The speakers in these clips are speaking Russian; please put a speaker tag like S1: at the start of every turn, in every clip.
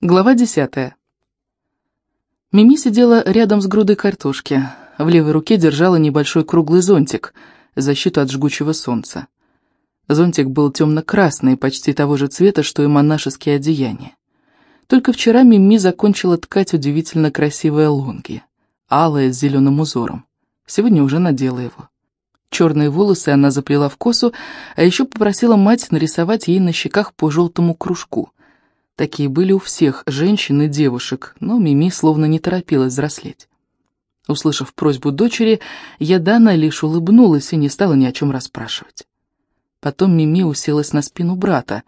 S1: Глава десятая. Мими сидела рядом с грудой картошки. В левой руке держала небольшой круглый зонтик, защиту от жгучего солнца. Зонтик был темно-красный, почти того же цвета, что и монашеские одеяния. Только вчера Мими закончила ткать удивительно красивое лонги, алое с зеленым узором. Сегодня уже надела его. Черные волосы она заплела в косу, а еще попросила мать нарисовать ей на щеках по желтому кружку — Такие были у всех женщин и девушек, но Мими словно не торопилась взрослеть. Услышав просьбу дочери, Ядана лишь улыбнулась и не стала ни о чем расспрашивать. Потом Мими уселась на спину брата.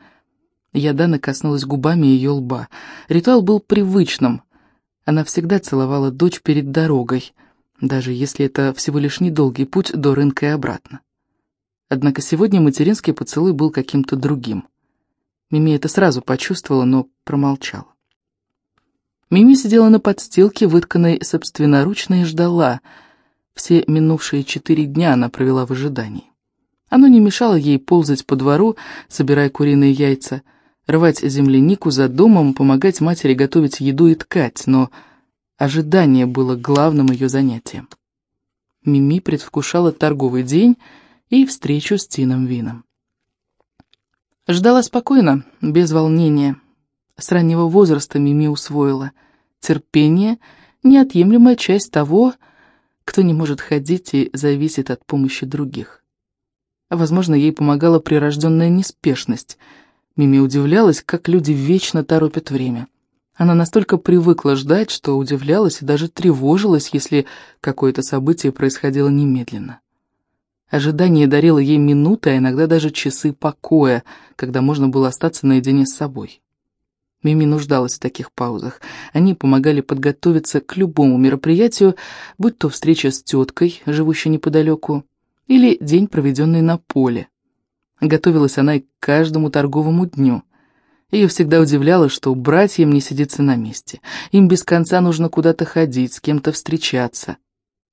S1: Ядана коснулась губами ее лба. Ритуал был привычным. Она всегда целовала дочь перед дорогой, даже если это всего лишь недолгий путь до рынка и обратно. Однако сегодня материнский поцелуй был каким-то другим. Мими это сразу почувствовала, но промолчала. Мими сидела на подстилке, вытканной собственноручно, и ждала. Все минувшие четыре дня она провела в ожидании. Оно не мешало ей ползать по двору, собирая куриные яйца, рвать землянику за домом, помогать матери готовить еду и ткать, но ожидание было главным ее занятием. Мими предвкушала торговый день и встречу с Тином Вином. Ждала спокойно, без волнения. С раннего возраста Мими усвоила. Терпение — неотъемлемая часть того, кто не может ходить и зависит от помощи других. Возможно, ей помогала прирожденная неспешность. Мими удивлялась, как люди вечно торопят время. Она настолько привыкла ждать, что удивлялась и даже тревожилась, если какое-то событие происходило немедленно. Ожидание дарило ей минуты, а иногда даже часы покоя, когда можно было остаться наедине с собой. Мими нуждалась в таких паузах. Они помогали подготовиться к любому мероприятию, будь то встреча с теткой, живущей неподалеку, или день, проведенный на поле. Готовилась она и к каждому торговому дню. Ее всегда удивляло, что братьям не сидится на месте. Им без конца нужно куда-то ходить, с кем-то встречаться.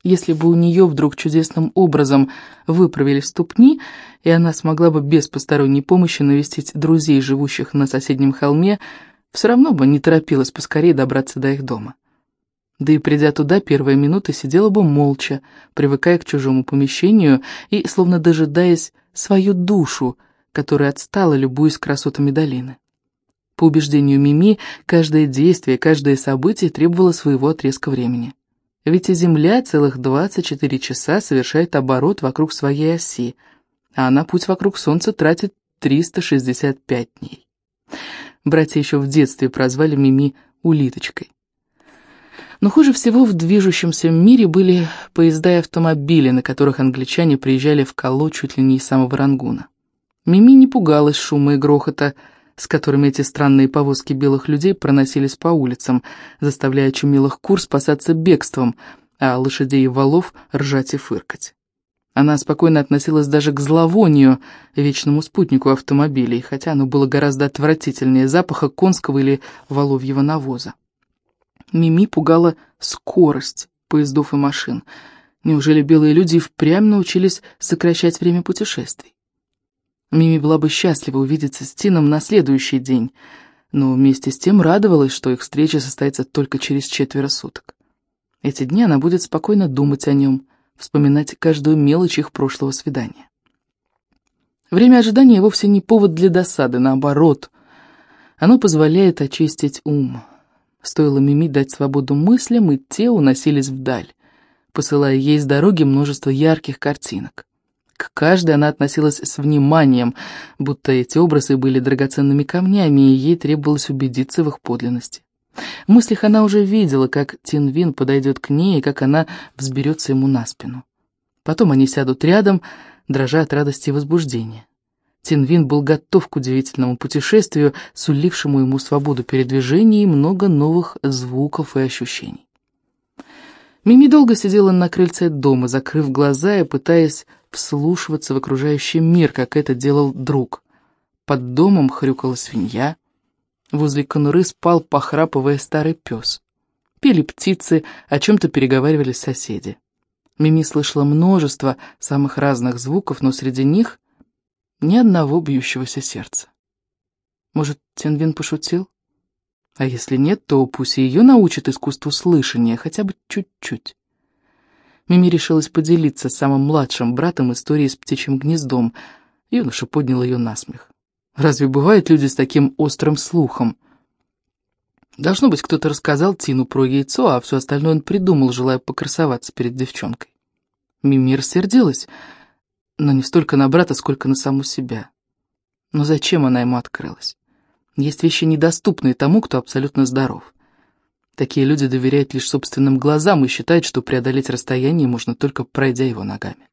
S1: Если бы у нее вдруг чудесным образом выправили ступни, и она смогла бы без посторонней помощи навестить друзей, живущих на соседнем холме, все равно бы не торопилась поскорее добраться до их дома. Да и придя туда, первые минуты сидела бы молча, привыкая к чужому помещению и словно дожидаясь свою душу, которая отстала, любуясь красотами долины. По убеждению Мими, каждое действие, каждое событие требовало своего отрезка времени. Ведь Земля целых 24 часа совершает оборот вокруг своей оси, а она путь вокруг Солнца тратит 365 дней. Братья еще в детстве прозвали Мими «улиточкой». Но хуже всего в движущемся мире были поезда и автомобили, на которых англичане приезжали в Кало чуть ли не из самого Рангуна. Мими не пугалась шума и грохота, с которыми эти странные повозки белых людей проносились по улицам, заставляя чумелых кур спасаться бегством, а лошадей и валов ржать и фыркать. Она спокойно относилась даже к зловонию, вечному спутнику автомобилей, хотя оно было гораздо отвратительнее запаха конского или воловьего навоза. Мими пугала скорость поездов и машин. Неужели белые люди впрямь научились сокращать время путешествий? Мими была бы счастлива увидеться с Тином на следующий день, но вместе с тем радовалась, что их встреча состоится только через четверо суток. Эти дни она будет спокойно думать о нем, вспоминать каждую мелочь их прошлого свидания. Время ожидания вовсе не повод для досады, наоборот. Оно позволяет очистить ум. Стоило Мими дать свободу мыслям, и те уносились вдаль, посылая ей с дороги множество ярких картинок. К каждой она относилась с вниманием, будто эти образы были драгоценными камнями, и ей требовалось убедиться в их подлинности. В мыслях она уже видела, как Тинвин подойдет к ней и как она взберется ему на спину. Потом они сядут рядом, дрожа от радости и возбуждения. Тинвин был готов к удивительному путешествию, сулившему ему свободу передвижения и много новых звуков и ощущений. Мими долго сидела на крыльце дома, закрыв глаза и пытаясь вслушиваться в окружающий мир, как это делал друг. Под домом хрюкала свинья. Возле конуры спал, похрапывая, старый пес. Пели птицы, о чем-то переговаривали соседи. Мими слышала множество самых разных звуков, но среди них ни одного бьющегося сердца. Может, Тенвин пошутил? А если нет, то пусть ее научат искусству слышания, хотя бы чуть-чуть. Мими решилась поделиться с самым младшим братом историей с птичьим гнездом. Юноша поднял ее на смех. Разве бывают люди с таким острым слухом? Должно быть, кто-то рассказал Тину про яйцо, а все остальное он придумал, желая покрасоваться перед девчонкой. Мими рассердилась, но не столько на брата, сколько на саму себя. Но зачем она ему открылась? Есть вещи, недоступные тому, кто абсолютно здоров. Такие люди доверяют лишь собственным глазам и считают, что преодолеть расстояние можно только пройдя его ногами.